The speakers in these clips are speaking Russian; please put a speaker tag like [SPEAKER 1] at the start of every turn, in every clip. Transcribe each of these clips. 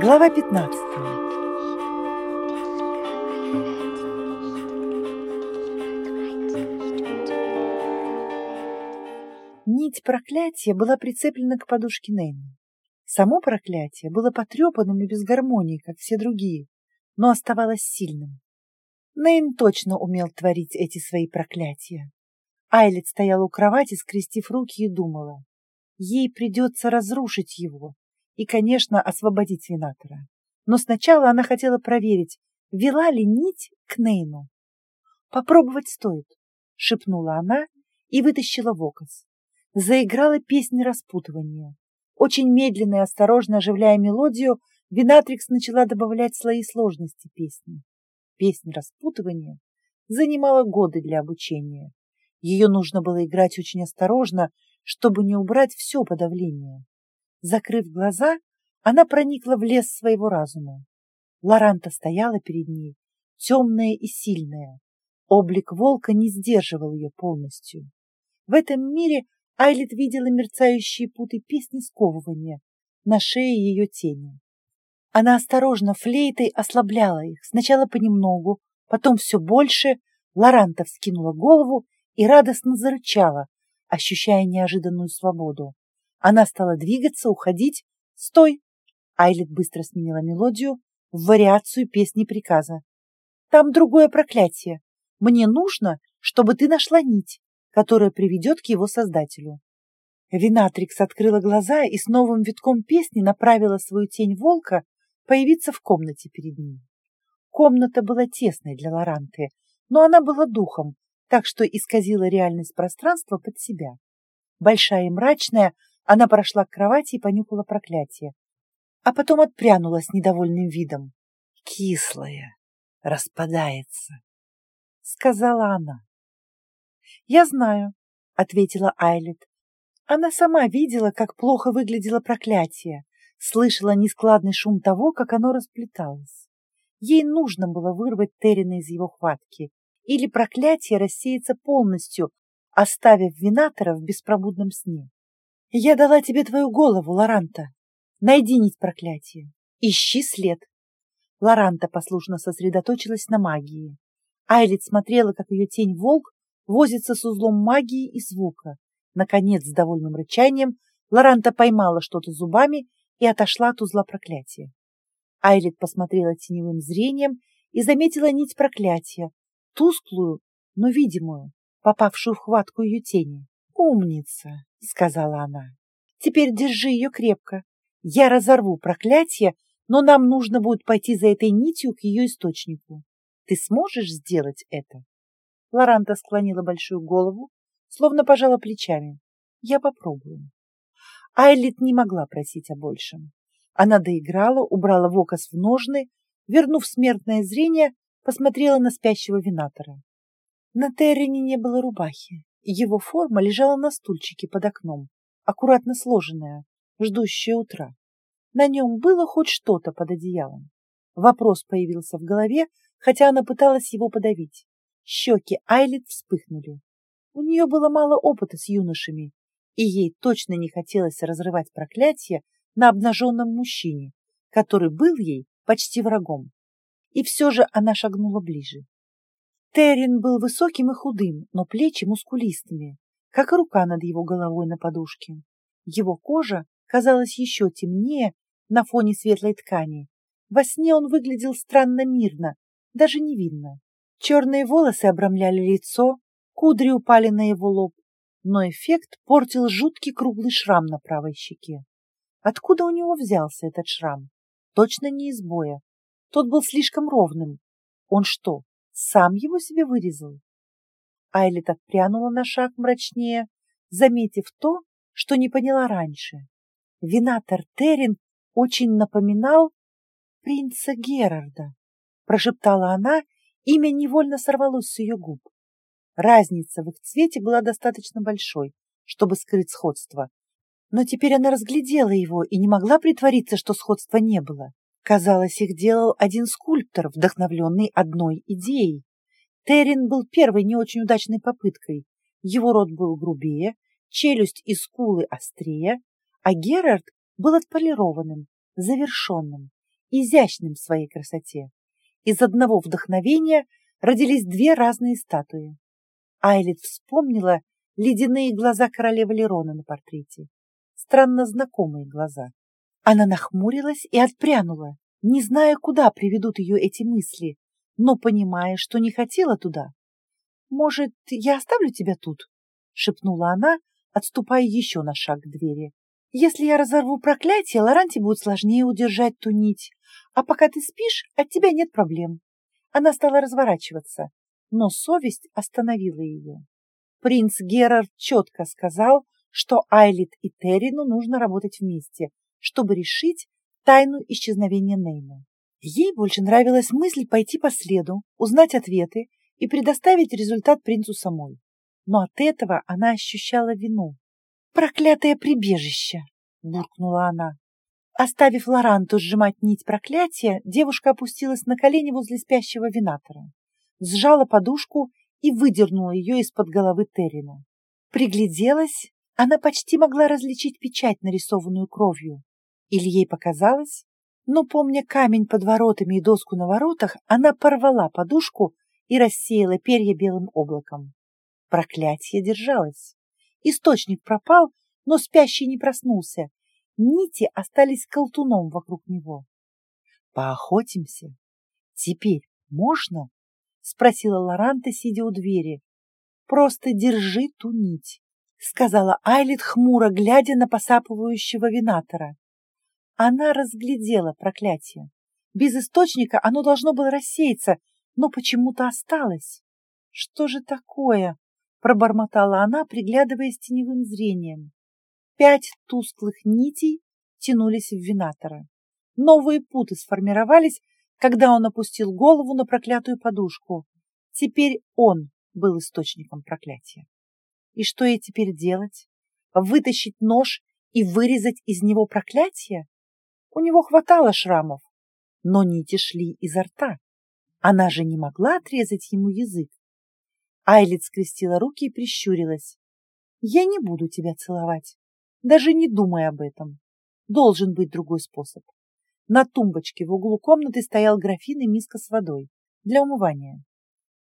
[SPEAKER 1] Глава 15 Нить проклятия была прицеплена к подушке Нейна. Само проклятие было потрепанным и без гармонии, как все другие, но оставалось сильным. Нейн точно умел творить эти свои проклятия. Айлет стояла у кровати, скрестив руки, и думала. Ей придется разрушить его и, конечно, освободить Винатора. Но сначала она хотела проверить, вела ли нить к Нейну. «Попробовать стоит», — шепнула она и вытащила вокос. Заиграла песнь распутывания. Очень медленно и осторожно оживляя мелодию, Винатрикс начала добавлять слои сложности песни. Песнь распутывания занимала годы для обучения. Ее нужно было играть очень осторожно, чтобы не убрать все подавление. Закрыв глаза, она проникла в лес своего разума. Лоранта стояла перед ней, темная и сильная. Облик волка не сдерживал ее полностью. В этом мире Айлит видела мерцающие путы песни сковывания на шее ее тени. Она осторожно флейтой ослабляла их, сначала понемногу, потом все больше. Лоранта вскинула голову и радостно зарычала, ощущая неожиданную свободу. Она стала двигаться, уходить. «Стой!» Айлет быстро сменила мелодию в вариацию песни приказа. «Там другое проклятие. Мне нужно, чтобы ты нашла нить, которая приведет к его создателю». Винатрикс открыла глаза и с новым витком песни направила свою тень волка появиться в комнате перед ним. Комната была тесной для Лоранты, но она была духом, так что исказила реальность пространства под себя. Большая и мрачная, она прошла к кровати и понюхала проклятие, а потом отпрянула с недовольным видом. «Кислая, распадается», — сказала она. «Я знаю», — ответила Айлет. Она сама видела, как плохо выглядело проклятие, слышала нескладный шум того, как оно расплеталось. Ей нужно было вырвать Террина из его хватки, или проклятие рассеется полностью, оставив Винатора в беспробудном сне. «Я дала тебе твою голову, Лоранта. Найди нить проклятия. Ищи след». Лоранта послушно сосредоточилась на магии. Айлит смотрела, как ее тень-волк возится с узлом магии и звука. Наконец, с довольным рычанием, Лоранта поймала что-то зубами и отошла от узла проклятия. Айлит посмотрела теневым зрением и заметила нить проклятия, тусклую, но видимую, попавшую в хватку ее тени. «Умница!» — сказала она. «Теперь держи ее крепко. Я разорву проклятие, но нам нужно будет пойти за этой нитью к ее источнику. Ты сможешь сделать это?» Лоранта склонила большую голову, словно пожала плечами. «Я попробую». Айлит не могла просить о большем. Она доиграла, убрала вокос в ножны, вернув смертное зрение, посмотрела на спящего винатора. На Террине не было рубахи. Его форма лежала на стульчике под окном, аккуратно сложенная, ждущая утра. На нем было хоть что-то под одеялом. Вопрос появился в голове, хотя она пыталась его подавить. Щеки Айлит вспыхнули. У нее было мало опыта с юношами, и ей точно не хотелось разрывать проклятие на обнаженном мужчине, который был ей почти врагом. И все же она шагнула ближе. Террин был высоким и худым, но плечи мускулистыми, как и рука над его головой на подушке. Его кожа казалась еще темнее на фоне светлой ткани. Во сне он выглядел странно мирно, даже невинно. Черные волосы обрамляли лицо, кудри упали на его лоб, но эффект портил жуткий круглый шрам на правой щеке. Откуда у него взялся этот шрам? Точно не из боя. Тот был слишком ровным. Он что, сам его себе вырезал? Айлет отпрянула на шаг мрачнее, заметив то, что не поняла раньше. Винатор Террин очень напоминал принца Герарда. Прошептала она, имя невольно сорвалось с ее губ. Разница в их цвете была достаточно большой, чтобы скрыть сходство. Но теперь она разглядела его и не могла притвориться, что сходства не было. Казалось, их делал один скульптор, вдохновленный одной идеей. Террин был первой не очень удачной попыткой. Его рот был грубее, челюсть и скулы острее, а Герард был отполированным, завершенным. изящным в своей красоте. Из одного вдохновения родились две разные статуи. Айлит вспомнила ледяные глаза королевы Лерона на портрете. Странно знакомые глаза. Она нахмурилась и отпрянула, не зная, куда приведут ее эти мысли, но понимая, что не хотела туда. «Может, я оставлю тебя тут?» — шепнула она, отступая еще на шаг к двери. «Если я разорву проклятие, Лоранте будет сложнее удержать ту нить, а пока ты спишь, от тебя нет проблем». Она стала разворачиваться, но совесть остановила ее. Принц Герард четко сказал, что Айлит и Террину нужно работать вместе, чтобы решить тайну исчезновения Нейна. Ей больше нравилась мысль пойти по следу, узнать ответы и предоставить результат принцу самой. Но от этого она ощущала вину. «Проклятое прибежище!» — буркнула она. Оставив Лоранту сжимать нить проклятия, девушка опустилась на колени возле спящего винатора, сжала подушку и выдернула ее из-под головы Террина. Пригляделась, она почти могла различить печать, нарисованную кровью. Или ей показалось? Но, помня камень под воротами и доску на воротах, она порвала подушку и рассеяла перья белым облаком. Проклятие держалось. Источник пропал, но спящий не проснулся. Нити остались колтуном вокруг него. «Поохотимся? Теперь можно?» — спросила Лоранта, сидя у двери. «Просто держи ту нить», — сказала Айлит, хмуро глядя на посапывающего винатора. Она разглядела проклятие. Без источника оно должно было рассеяться, но почему-то осталось. Что же такое? Пробормотала она, приглядываясь теневым зрением. Пять тусклых нитей тянулись в винатора. Новые путы сформировались, когда он опустил голову на проклятую подушку. Теперь он был источником проклятия. И что ей теперь делать? Вытащить нож и вырезать из него проклятие? У него хватало шрамов, но нити шли изо рта. Она же не могла отрезать ему язык. Айлит скрестила руки и прищурилась. «Я не буду тебя целовать. Даже не думай об этом. Должен быть другой способ». На тумбочке в углу комнаты стоял графин и миска с водой для умывания.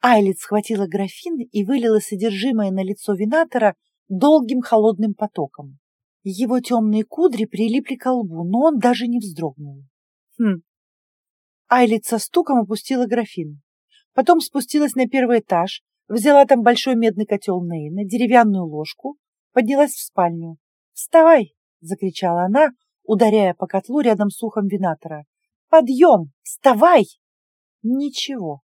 [SPEAKER 1] Айлит схватила графин и вылила содержимое на лицо винатора долгим холодным потоком. Его темные кудри прилипли к лбу, но он даже не вздрогнул. Хм. Айлит со стуком опустила графин. Потом спустилась на первый этаж, взяла там большой медный котел Нейна, деревянную ложку, поднялась в спальню. «Вставай!» — закричала она, ударяя по котлу рядом с ухом винатора. «Подъем! Вставай!» Ничего.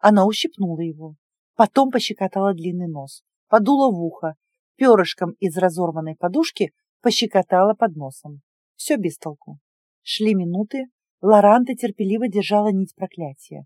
[SPEAKER 1] Она ущипнула его, потом пощекотала длинный нос, подула в ухо, перышком из разорванной подушки пощекотала под носом. Все без толку. Шли минуты, Лоранта терпеливо держала нить проклятия.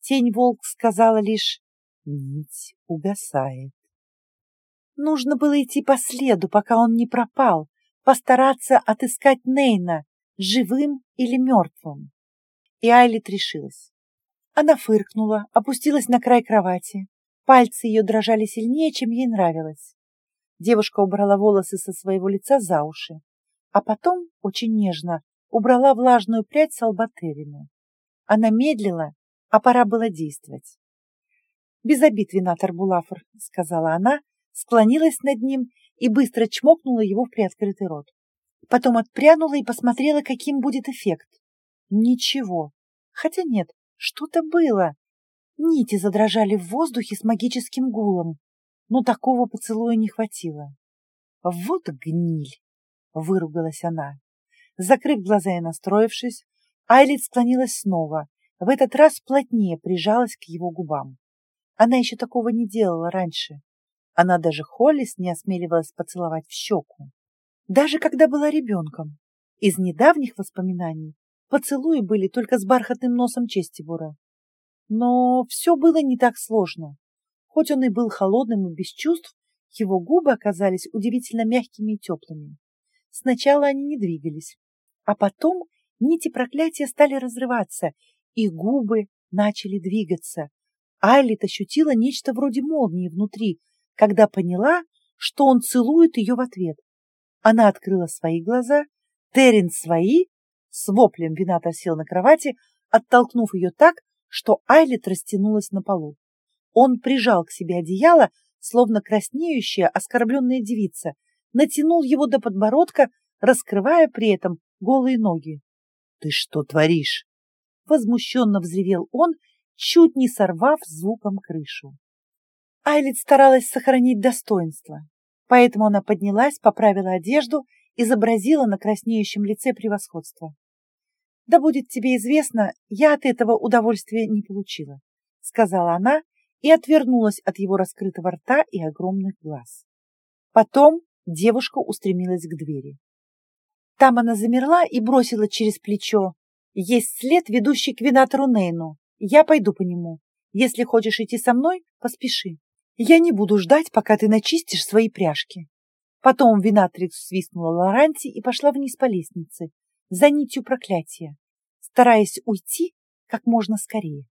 [SPEAKER 1] Тень-волк сказала лишь «Нить угасает». Нужно было идти по следу, пока он не пропал, постараться отыскать Нейна, живым или мертвым. И Айлит решилась. Она фыркнула, опустилась на край кровати. Пальцы ее дрожали сильнее, чем ей нравилось. Девушка убрала волосы со своего лица за уши, а потом, очень нежно, убрала влажную прядь с лба Террина. Она медлила, а пора было действовать. «Без обид, винатор Булафор», — сказала она, склонилась над ним и быстро чмокнула его в приоткрытый рот. Потом отпрянула и посмотрела, каким будет эффект. Ничего. Хотя нет, что-то было. Нити задрожали в воздухе с магическим гулом но такого поцелуя не хватило. «Вот гниль!» — выругалась она. Закрыв глаза и настроившись, Айлит склонилась снова, в этот раз плотнее прижалась к его губам. Она еще такого не делала раньше. Она даже Холлис не осмеливалась поцеловать в щеку. Даже когда была ребенком. Из недавних воспоминаний поцелуи были только с бархатным носом Честибура. Но все было не так сложно. Хоть он и был холодным и без чувств, его губы оказались удивительно мягкими и теплыми. Сначала они не двигались, а потом нити проклятия стали разрываться, и губы начали двигаться. Айлит ощутила нечто вроде молнии внутри, когда поняла, что он целует ее в ответ. Она открыла свои глаза, Террин свои, С воплем Винатор сел на кровати, оттолкнув ее так, что Айлет растянулась на полу. Он прижал к себе одеяло, словно краснеющая, оскорбленная девица, натянул его до подбородка, раскрывая при этом голые ноги. — Ты что творишь? — возмущенно взревел он, чуть не сорвав звуком крышу. Айлит старалась сохранить достоинство, поэтому она поднялась, поправила одежду, изобразила на краснеющем лице превосходство. «Да будет тебе известно, я от этого удовольствия не получила», — сказала она и отвернулась от его раскрытого рта и огромных глаз. Потом девушка устремилась к двери. Там она замерла и бросила через плечо. «Есть след, ведущий к винатору Нейну. Я пойду по нему. Если хочешь идти со мной, поспеши. Я не буду ждать, пока ты начистишь свои пряжки». Потом винатрикс свистнула Лоранти и пошла вниз по лестнице, за нитью проклятия, стараясь уйти как можно скорее.